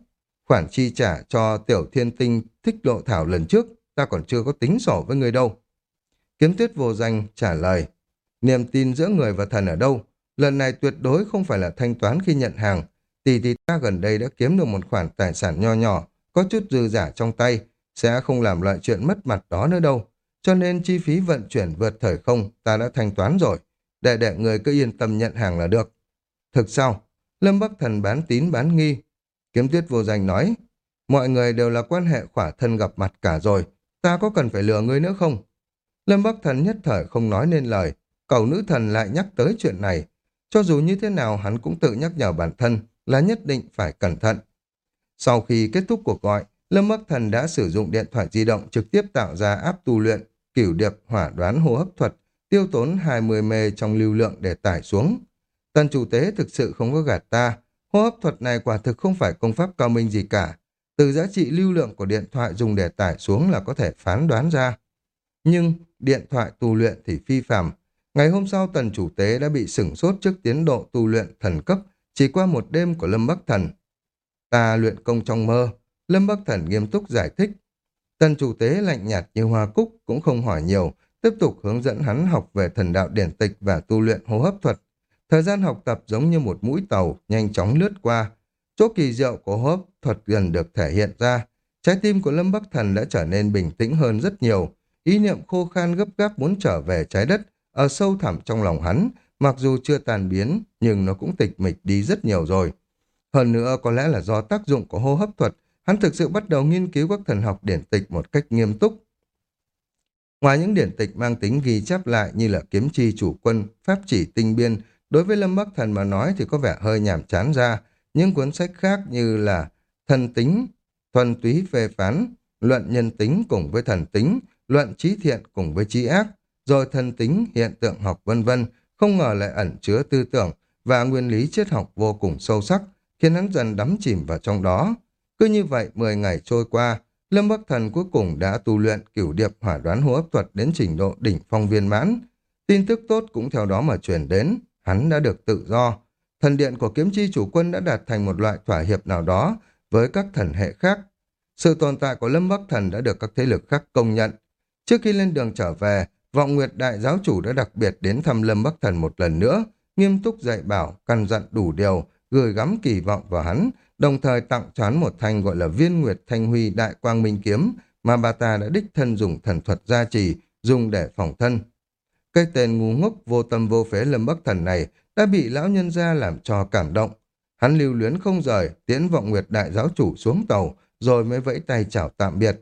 Khoản chi trả cho tiểu thiên tinh thích lộ thảo lần trước, ta còn chưa có tính sổ với người đâu. Kiếm tuyết vô danh trả lời. Niềm tin giữa người và thần ở đâu? Lần này tuyệt đối không phải là thanh toán khi nhận hàng. Tỷ tỷ ta gần đây đã kiếm được một khoản tài sản nho nhỏ, có chút dư giả trong tay, sẽ không làm loại chuyện mất mặt đó nữa đâu. Cho nên chi phí vận chuyển vượt thời không ta đã thanh toán rồi. Để để người cứ yên tâm nhận hàng là được. Thực sao? Lâm Bắc Thần bán tín bán nghi. Kiếm tuyết vô danh nói, mọi người đều là quan hệ khỏa thân gặp mặt cả rồi. Ta có cần phải lừa ngươi nữa không? Lâm Bắc Thần nhất thời không nói nên lời. Cầu nữ thần lại nhắc tới chuyện này. Cho dù như thế nào hắn cũng tự nhắc nhở bản thân là nhất định phải cẩn thận. Sau khi kết thúc cuộc gọi, Lâm Bắc Thần đã sử dụng điện thoại di động trực tiếp tạo ra áp tu luyện, cửu điệp hỏa đoán hô hấp thuật, tiêu tốn 20 mê trong lưu lượng để tải xuống. Tần chủ tế thực sự không có gạt ta, hô hấp thuật này quả thực không phải công pháp cao minh gì cả. Từ giá trị lưu lượng của điện thoại dùng để tải xuống là có thể phán đoán ra. Nhưng điện thoại tu luyện thì phi phàm. Ngày hôm sau tần chủ tế đã bị sửng sốt trước tiến độ tu luyện thần cấp chỉ qua một đêm của Lâm Bắc Thần. Ta luyện công trong mơ, Lâm Bắc Thần nghiêm túc giải thích. Tần chủ tế lạnh nhạt như hoa cúc cũng không hỏi nhiều, tiếp tục hướng dẫn hắn học về thần đạo điển tịch và tu luyện hô hấp thuật. Thời gian học tập giống như một mũi tàu, nhanh chóng lướt qua. Chỗ kỳ diệu của hô hấp thuật gần được thể hiện ra. Trái tim của Lâm Bắc Thần đã trở nên bình tĩnh hơn rất nhiều. Ý niệm khô khan gấp gáp muốn trở về trái đất, ở sâu thẳm trong lòng hắn, mặc dù chưa tàn biến, nhưng nó cũng tịch mịch đi rất nhiều rồi. Hơn nữa có lẽ là do tác dụng của hô hấp thuật, hắn thực sự bắt đầu nghiên cứu các thần học điển tịch một cách nghiêm túc. Ngoài những điển tịch mang tính ghi chép lại như là kiếm chi chủ quân, pháp chỉ tinh biên, đối với Lâm Bắc Thần mà nói thì có vẻ hơi nhàm chán ra. Những cuốn sách khác như là thần tính, thuần túy phê phán, luận nhân tính cùng với thần tính, luận trí thiện cùng với trí ác, rồi thần tính, hiện tượng học vân vân, không ngờ lại ẩn chứa tư tưởng và nguyên lý triết học vô cùng sâu sắc, khiến hắn dần đắm chìm vào trong đó. Cứ như vậy, 10 ngày trôi qua, Lâm Bắc Thần cuối cùng đã tu luyện cửu điệp hỏa đoán hô hấp thuật đến trình độ đỉnh phong viên mãn. Tin tức tốt cũng theo đó mà truyền đến, hắn đã được tự do. Thần điện của kiếm chi chủ quân đã đạt thành một loại thỏa hiệp nào đó với các thần hệ khác. Sự tồn tại của Lâm Bắc Thần đã được các thế lực khác công nhận. Trước khi lên đường trở về, Vọng Nguyệt Đại Giáo Chủ đã đặc biệt đến thăm Lâm Bắc Thần một lần nữa, nghiêm túc dạy bảo, căn dặn đủ điều gửi gắm kỳ vọng vào hắn, đồng thời tặng cho hắn một thanh gọi là viên nguyệt thanh huy đại quang minh kiếm mà bà ta đã đích thân dùng thần thuật gia trì, dùng để phòng thân. Cái tên ngu ngốc vô tâm vô phế lâm bắc thần này đã bị lão nhân gia làm cho cảm động. Hắn lưu luyến không rời, tiễn vọng nguyệt đại giáo chủ xuống tàu, rồi mới vẫy tay chào tạm biệt.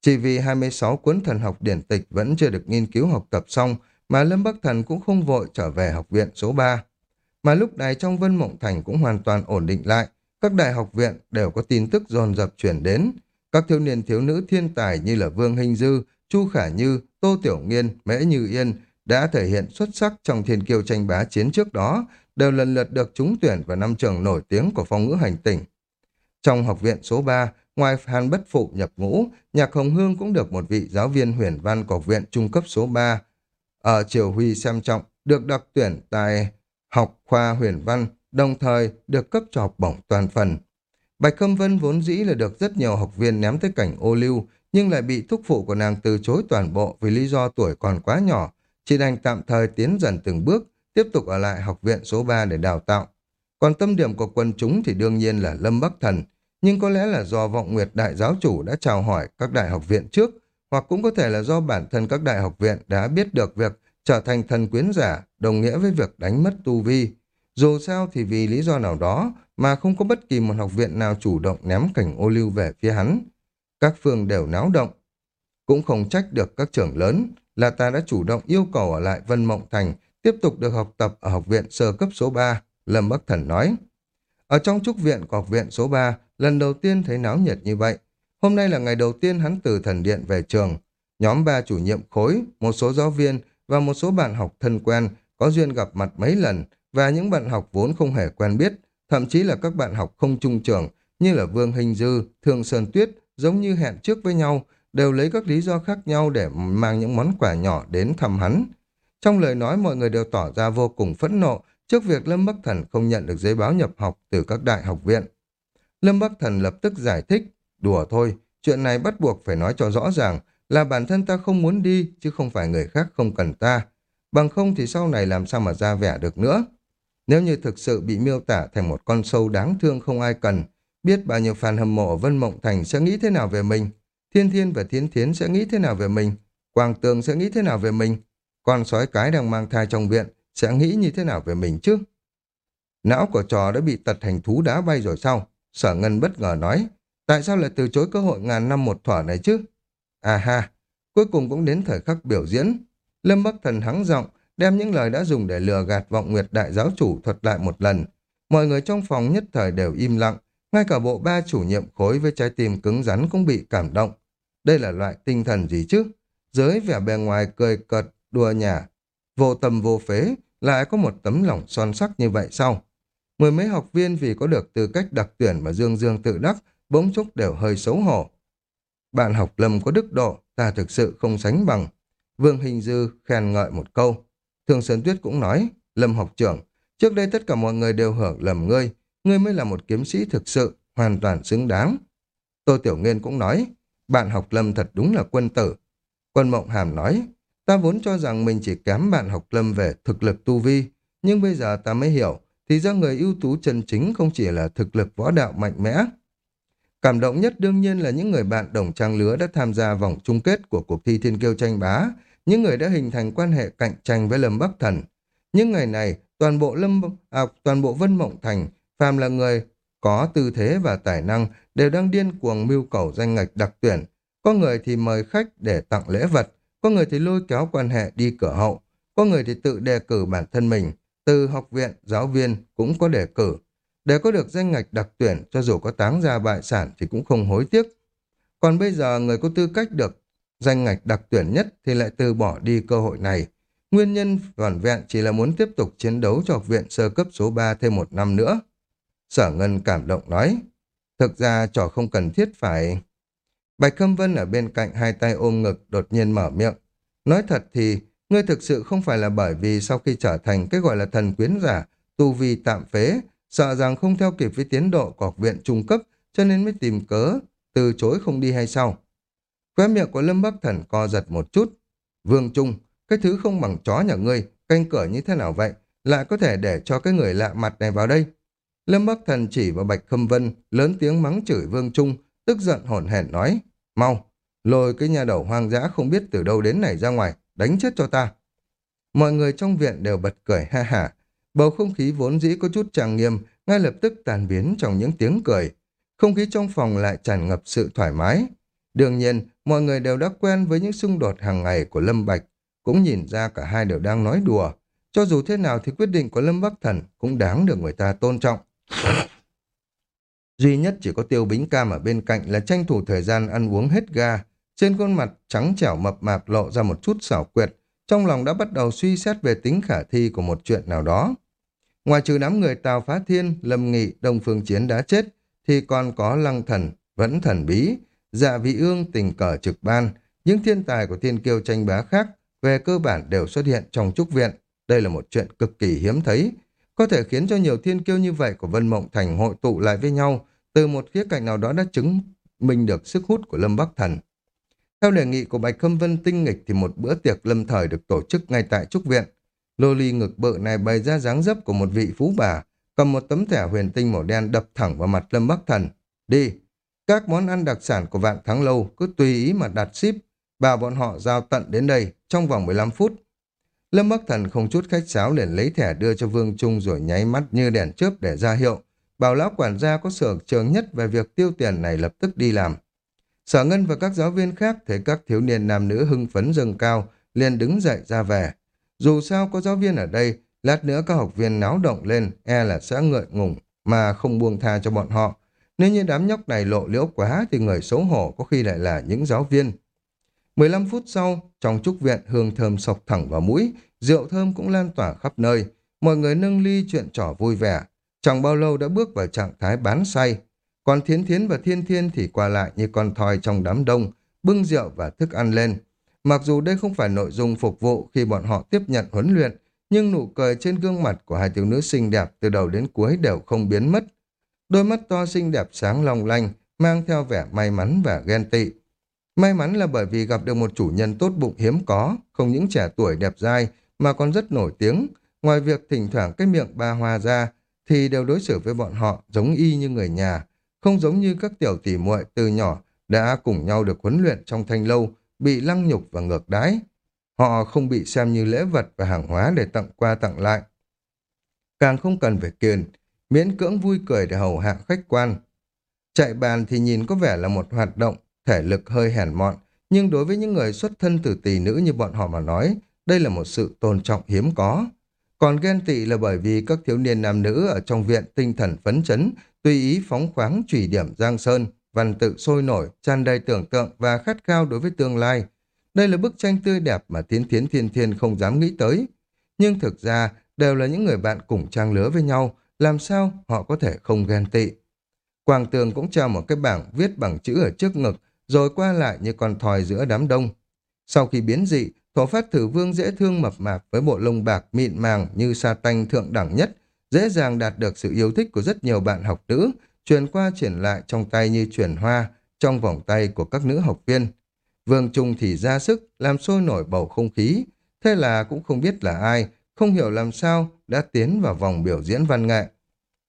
Chỉ vì 26 cuốn thần học điển tịch vẫn chưa được nghiên cứu học tập xong, mà Lâm Bắc Thần cũng không vội trở về học viện số 3. Mà lúc này trong Vân Mộng Thành cũng hoàn toàn ổn định lại, các đại học viện đều có tin tức dồn dập chuyển đến. Các thiếu niên thiếu nữ thiên tài như là Vương Hình Dư, Chu Khả Như, Tô Tiểu Nghiên, Mễ Như Yên đã thể hiện xuất sắc trong thiên kiêu tranh bá chiến trước đó, đều lần lượt được trúng tuyển vào năm trường nổi tiếng của phong ngữ hành tỉnh. Trong học viện số 3, ngoài Hàn Bất Phụ nhập ngũ, Nhạc Hồng Hương cũng được một vị giáo viên huyền văn của viện trung cấp số 3 ở Triều Huy xem trọng, được đặc tuyển tại học khoa huyền văn, đồng thời được cấp cho học bổng toàn phần. Bạch Khâm Vân vốn dĩ là được rất nhiều học viên ném tới cảnh ô lưu, nhưng lại bị thúc phụ của nàng từ chối toàn bộ vì lý do tuổi còn quá nhỏ, chỉ đành tạm thời tiến dần từng bước, tiếp tục ở lại học viện số 3 để đào tạo. Còn tâm điểm của quân chúng thì đương nhiên là Lâm Bắc Thần, nhưng có lẽ là do vọng nguyệt đại giáo chủ đã chào hỏi các đại học viện trước, hoặc cũng có thể là do bản thân các đại học viện đã biết được việc trở thành thần quyến giả đồng nghĩa với việc đánh mất tu vi. Dù sao thì vì lý do nào đó mà không có bất kỳ một học viện nào chủ động ném cảnh ô lưu về phía hắn. Các phương đều náo động. Cũng không trách được các trưởng lớn là ta đã chủ động yêu cầu ở lại Vân Mộng Thành tiếp tục được học tập ở học viện sơ cấp số 3, Lâm Bắc Thần nói. Ở trong trúc viện của học viện số 3, lần đầu tiên thấy náo nhiệt như vậy. Hôm nay là ngày đầu tiên hắn từ thần điện về trường. Nhóm ba chủ nhiệm khối, một số giáo viên và một số bạn học thân quen có duyên gặp mặt mấy lần và những bạn học vốn không hề quen biết, thậm chí là các bạn học không trung trường như là Vương Hình Dư, Thương Sơn Tuyết giống như hẹn trước với nhau, đều lấy các lý do khác nhau để mang những món quà nhỏ đến thăm hắn. Trong lời nói mọi người đều tỏ ra vô cùng phẫn nộ trước việc Lâm Bắc Thần không nhận được giấy báo nhập học từ các đại học viện. Lâm Bắc Thần lập tức giải thích, đùa thôi, chuyện này bắt buộc phải nói cho rõ ràng là bản thân ta không muốn đi, chứ không phải người khác không cần ta. Bằng không thì sau này làm sao mà ra vẻ được nữa. Nếu như thực sự bị miêu tả thành một con sâu đáng thương không ai cần, biết bao nhiêu fan hâm mộ ở Vân Mộng Thành sẽ nghĩ thế nào về mình, Thiên Thiên và Thiến Thiến sẽ nghĩ thế nào về mình, Quang Tường sẽ nghĩ thế nào về mình, con sói cái đang mang thai trong viện sẽ nghĩ như thế nào về mình chứ? Não của trò đã bị tật thành thú đá bay rồi sao? Sở Ngân bất ngờ nói, tại sao lại từ chối cơ hội ngàn năm một thỏa này chứ? À ha, cuối cùng cũng đến thời khắc biểu diễn. Lâm Bắc Thần hắng giọng đem những lời đã dùng để lừa gạt vọng nguyệt đại giáo chủ thuật lại một lần. Mọi người trong phòng nhất thời đều im lặng, ngay cả bộ ba chủ nhiệm khối với trái tim cứng rắn cũng bị cảm động. Đây là loại tinh thần gì chứ? Giới vẻ bề ngoài cười cợt, đùa nhả, vô tâm vô phế, lại có một tấm lòng son sắc như vậy sao? Mười mấy học viên vì có được tư cách đặc tuyển mà Dương Dương tự đắc, bỗng chốc đều hơi xấu hổ. Bạn học Lâm có đức độ, ta thực sự không sánh bằng. Vương Hình Dư khen ngợi một câu. Thường Sơn Tuyết cũng nói, Lâm học trưởng, trước đây tất cả mọi người đều hưởng lầm ngươi, ngươi mới là một kiếm sĩ thực sự, hoàn toàn xứng đáng. Tô Tiểu Nghiên cũng nói, bạn học Lâm thật đúng là quân tử. Quân Mộng Hàm nói, ta vốn cho rằng mình chỉ kém bạn học Lâm về thực lực tu vi, nhưng bây giờ ta mới hiểu, thì ra người ưu tú chân chính không chỉ là thực lực võ đạo mạnh mẽ. Cảm động nhất đương nhiên là những người bạn đồng trang lứa đã tham gia vòng chung kết của cuộc thi thiên kiêu tranh bá, những người đã hình thành quan hệ cạnh tranh với Lâm Bắc Thần. Những ngày này, toàn bộ Lâm à, toàn bộ Vân Mộng Thành, phàm là người có tư thế và tài năng đều đang điên cuồng mưu cầu danh ngạch đặc tuyển. Có người thì mời khách để tặng lễ vật, có người thì lôi kéo quan hệ đi cửa hậu, có người thì tự đề cử bản thân mình, từ học viện, giáo viên cũng có đề cử. Để có được danh ngạch đặc tuyển, cho dù có táng ra bại sản thì cũng không hối tiếc. Còn bây giờ người có tư cách được danh ngạch đặc tuyển nhất thì lại từ bỏ đi cơ hội này. Nguyên nhân vỏn vẹn chỉ là muốn tiếp tục chiến đấu cho học viện sơ cấp số 3 thêm một năm nữa. Sở Ngân cảm động nói, thực ra trò không cần thiết phải... Bạch Khâm Vân ở bên cạnh hai tay ôm ngực đột nhiên mở miệng. Nói thật thì, ngươi thực sự không phải là bởi vì sau khi trở thành cái gọi là thần quyến giả, tu vi tạm phế, sợ rằng không theo kịp với tiến độ của học viện trung cấp, cho nên mới tìm cớ, từ chối không đi hay sao. Khóe miệng của Lâm Bắc Thần co giật một chút. Vương Trung, cái thứ không bằng chó nhà ngươi, canh cửa như thế nào vậy, lại có thể để cho cái người lạ mặt này vào đây. Lâm Bắc Thần chỉ vào Bạch Khâm Vân, lớn tiếng mắng chửi Vương Trung, tức giận hổn hển nói, mau, lôi cái nhà đầu hoang dã không biết từ đâu đến này ra ngoài, đánh chết cho ta. Mọi người trong viện đều bật cười ha hả, bầu không khí vốn dĩ có chút trang nghiêm, ngay lập tức tàn biến trong những tiếng cười. Không khí trong phòng lại tràn ngập sự thoải mái. Đương nhiên, mọi người đều đã quen với những xung đột hàng ngày của Lâm Bạch, cũng nhìn ra cả hai đều đang nói đùa. Cho dù thế nào thì quyết định của Lâm Bắc Thần cũng đáng được người ta tôn trọng. Duy nhất chỉ có tiêu bính cam ở bên cạnh là tranh thủ thời gian ăn uống hết ga. Trên khuôn mặt trắng trẻo mập mạp lộ ra một chút xảo quyệt, trong lòng đã bắt đầu suy xét về tính khả thi của một chuyện nào đó. Ngoài trừ đám người Tào Phá Thiên, Lâm Nghị, Đông Phương Chiến đã chết, thì còn có Lăng Thần, Vẫn Thần Bí, Dạ Vị Ương, Tình Cờ Trực Ban, những thiên tài của thiên kiêu tranh bá khác về cơ bản đều xuất hiện trong trúc viện. Đây là một chuyện cực kỳ hiếm thấy, có thể khiến cho nhiều thiên kiêu như vậy của Vân Mộng Thành hội tụ lại với nhau, từ một khía cạnh nào đó đã chứng minh được sức hút của Lâm Bắc Thần. Theo đề nghị của Bạch Khâm Vân tinh nghịch thì một bữa tiệc lâm thời được tổ chức ngay tại trúc viện. Lô ly ngực bự này bày ra dáng dấp của một vị phú bà, cầm một tấm thẻ huyền tinh màu đen đập thẳng vào mặt Lâm Bắc Thần. Đi! Các món ăn đặc sản của vạn thắng lâu cứ tùy ý mà đặt ship, bảo bọn họ giao tận đến đây trong vòng 15 phút. Lâm Bắc Thần không chút khách sáo liền lấy thẻ đưa cho Vương Trung rồi nháy mắt như đèn chớp để ra hiệu. Bảo lão quản gia có sở trường nhất về việc tiêu tiền này lập tức đi làm. Sở Ngân và các giáo viên khác thấy các thiếu niên nam nữ hưng phấn dâng cao, liền đứng dậy ra về. Dù sao có giáo viên ở đây, lát nữa các học viên náo động lên, e là sẽ ngợi ngùng, mà không buông tha cho bọn họ. Nếu như đám nhóc này lộ liễu quá thì người xấu hổ có khi lại là những giáo viên. 15 phút sau, trong trúc viện hương thơm sọc thẳng vào mũi, rượu thơm cũng lan tỏa khắp nơi. Mọi người nâng ly chuyện trò vui vẻ. Chẳng bao lâu đã bước vào trạng thái bán say. Còn Thiến Thiến và Thiên Thiên thì qua lại như con thoi trong đám đông, bưng rượu và thức ăn lên. Mặc dù đây không phải nội dung phục vụ khi bọn họ tiếp nhận huấn luyện, nhưng nụ cười trên gương mặt của hai thiếu nữ xinh đẹp từ đầu đến cuối đều không biến mất. Đôi mắt to xinh đẹp sáng long lanh, mang theo vẻ may mắn và ghen tị. May mắn là bởi vì gặp được một chủ nhân tốt bụng hiếm có, không những trẻ tuổi đẹp dai mà còn rất nổi tiếng. Ngoài việc thỉnh thoảng cái miệng ba hoa ra, thì đều đối xử với bọn họ giống y như người nhà, không giống như các tiểu tỷ muội từ nhỏ đã cùng nhau được huấn luyện trong thanh lâu, bị lăng nhục và ngược đái. Họ không bị xem như lễ vật và hàng hóa để tặng qua tặng lại. Càng không cần phải kiền, miễn cưỡng vui cười để hầu hạ khách quan. Chạy bàn thì nhìn có vẻ là một hoạt động, thể lực hơi hèn mọn, nhưng đối với những người xuất thân từ tỷ nữ như bọn họ mà nói, đây là một sự tôn trọng hiếm có. Còn ghen tị là bởi vì các thiếu niên nam nữ ở trong viện tinh thần phấn chấn, tùy ý phóng khoáng chỉ điểm Giang Sơn, văn tự sôi nổi, tràn đầy tưởng tượng và khát khao đối với tương lai. Đây là bức tranh tươi đẹp mà Tiến tiến Thiên Thiên không dám nghĩ tới. Nhưng thực ra, đều là những người bạn cùng trang lứa với nhau, làm sao họ có thể không ghen tị. Quang Tường cũng treo một cái bảng viết bằng chữ ở trước ngực, rồi qua lại như con thòi giữa đám đông. Sau khi biến dị, thổ phát thử vương dễ thương mập mạp với bộ lông bạc mịn màng như sa tanh thượng đẳng nhất, dễ dàng đạt được sự yêu thích của rất nhiều bạn học nữ, truyền qua chuyển lại trong tay như truyền hoa trong vòng tay của các nữ học viên. Vương Trung thì ra sức làm sôi nổi bầu không khí, thế là cũng không biết là ai, không hiểu làm sao đã tiến vào vòng biểu diễn văn nghệ.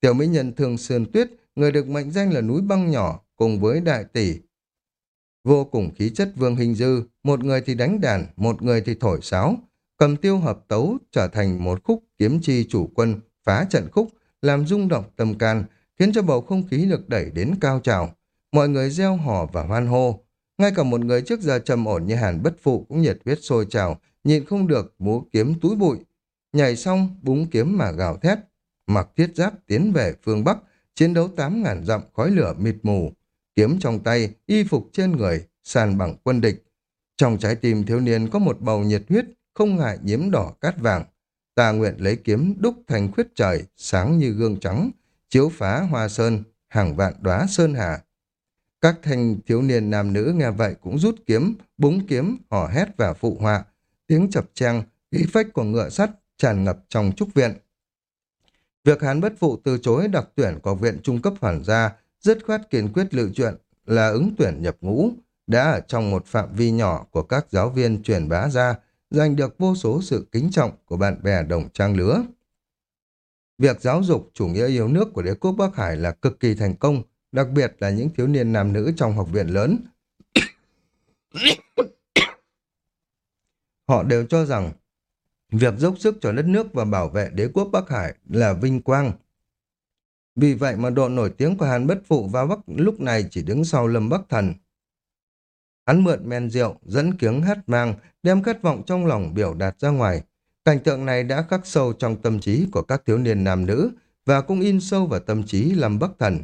Tiểu mỹ nhân Thường Sơn Tuyết, người được mệnh danh là núi băng nhỏ cùng với đại tỷ. Vô cùng khí chất Vương Hình Dư, một người thì đánh đàn, một người thì thổi sáo, cầm tiêu hợp tấu trở thành một khúc kiếm chi chủ quân phá trận khúc, làm rung động tâm can, khiến cho bầu không khí được đẩy đến cao trào. Mọi người reo hò và hoan hô. Ngay cả một người trước giờ trầm ổn như Hàn Bất Phụ cũng nhiệt huyết sôi trào, nhịn không được múa kiếm túi bụi. Nhảy xong, búng kiếm mà gào thét. Mặc thiết giáp tiến về phương Bắc, chiến đấu tám ngàn dặm khói lửa mịt mù. Kiếm trong tay, y phục trên người, sàn bằng quân địch. Trong trái tim thiếu niên có một bầu nhiệt huyết, không ngại nhiễm đỏ cát vàng. Ta nguyện lấy kiếm đúc thành khuyết trời, sáng như gương trắng, chiếu phá hoa sơn, hàng vạn đóa sơn hà. Các thanh thiếu niên nam nữ nghe vậy cũng rút kiếm, búng kiếm, hò hét và phụ họa. Tiếng chập trang, khí phách của ngựa sắt tràn ngập trong trúc viện. Việc hán bất phụ từ chối đặc tuyển của viện trung cấp hoàn gia, dứt khoát kiên quyết lựa chuyện là ứng tuyển nhập ngũ, đã ở trong một phạm vi nhỏ của các giáo viên truyền bá ra, giành được vô số sự kính trọng của bạn bè đồng trang lứa. Việc giáo dục chủ nghĩa yêu nước của đế quốc Bắc Hải là cực kỳ thành công, đặc biệt là những thiếu niên nam nữ trong học viện lớn. Họ đều cho rằng việc dốc sức cho đất nước và bảo vệ đế quốc Bắc Hải là vinh quang. Vì vậy mà độ nổi tiếng của Hàn Bất Phụ vào Bắc lúc này chỉ đứng sau Lâm Bắc Thần. Hắn mượn men rượu, dẫn kiếng hát mang, đem khát vọng trong lòng biểu đạt ra ngoài. Cảnh tượng này đã khắc sâu trong tâm trí của các thiếu niên nam nữ và cũng in sâu vào tâm trí làm Bắc Thần.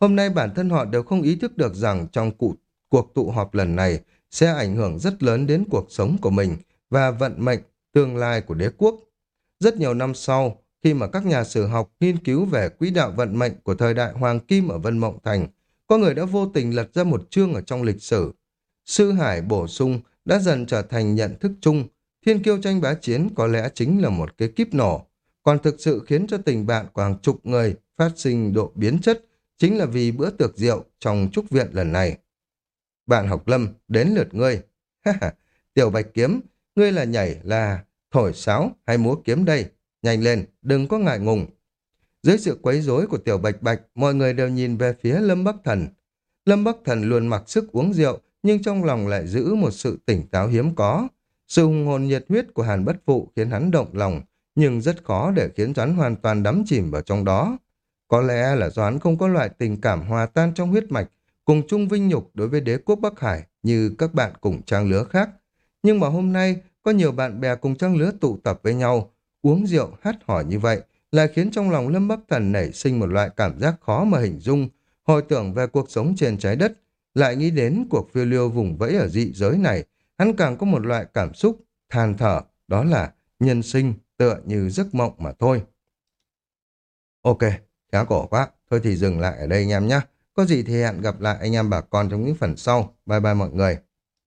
Hôm nay bản thân họ đều không ý thức được rằng trong cụ, cuộc tụ họp lần này sẽ ảnh hưởng rất lớn đến cuộc sống của mình và vận mệnh, tương lai của đế quốc. Rất nhiều năm sau, khi mà các nhà sử học nghiên cứu về quỹ đạo vận mệnh của thời đại Hoàng Kim ở Vân Mộng Thành, có người đã vô tình lật ra một chương ở trong lịch sử. Sư Hải bổ sung đã dần trở thành nhận thức chung, thiên kiêu tranh bá chiến có lẽ chính là một cái kíp nổ, còn thực sự khiến cho tình bạn của hàng chục người phát sinh độ biến chất chính là vì bữa tiệc rượu trong trúc viện lần này. Bạn học lâm, đến lượt ngươi. Tiểu Bạch Kiếm, ngươi là nhảy, là thổi sáo hay múa kiếm đây? Nhanh lên, đừng có ngại ngùng. Dưới sự quấy rối của Tiểu Bạch Bạch, mọi người đều nhìn về phía Lâm Bắc Thần. Lâm Bắc Thần luôn mặc sức uống rượu, nhưng trong lòng lại giữ một sự tỉnh táo hiếm có. Sự hùng hồn nhiệt huyết của Hàn Bất Phụ khiến hắn động lòng, nhưng rất khó để khiến hắn hoàn toàn đắm chìm vào trong đó. Có lẽ là do hắn không có loại tình cảm hòa tan trong huyết mạch, cùng chung vinh nhục đối với đế quốc Bắc Hải như các bạn cùng trang lứa khác. Nhưng mà hôm nay, có nhiều bạn bè cùng trang lứa tụ tập với nhau, uống rượu hát hỏi như vậy, lại khiến trong lòng Lâm Bắc Thần nảy sinh một loại cảm giác khó mà hình dung, hồi tưởng về cuộc sống trên trái đất, lại nghĩ đến cuộc phiêu lưu vùng vẫy ở dị giới này, hắn càng có một loại cảm xúc than thở, đó là nhân sinh tựa như giấc mộng mà thôi. Ok, khá cổ quá, thôi thì dừng lại ở đây anh em nhé. Có gì thì hẹn gặp lại anh em bà con trong những phần sau. Bye bye mọi người.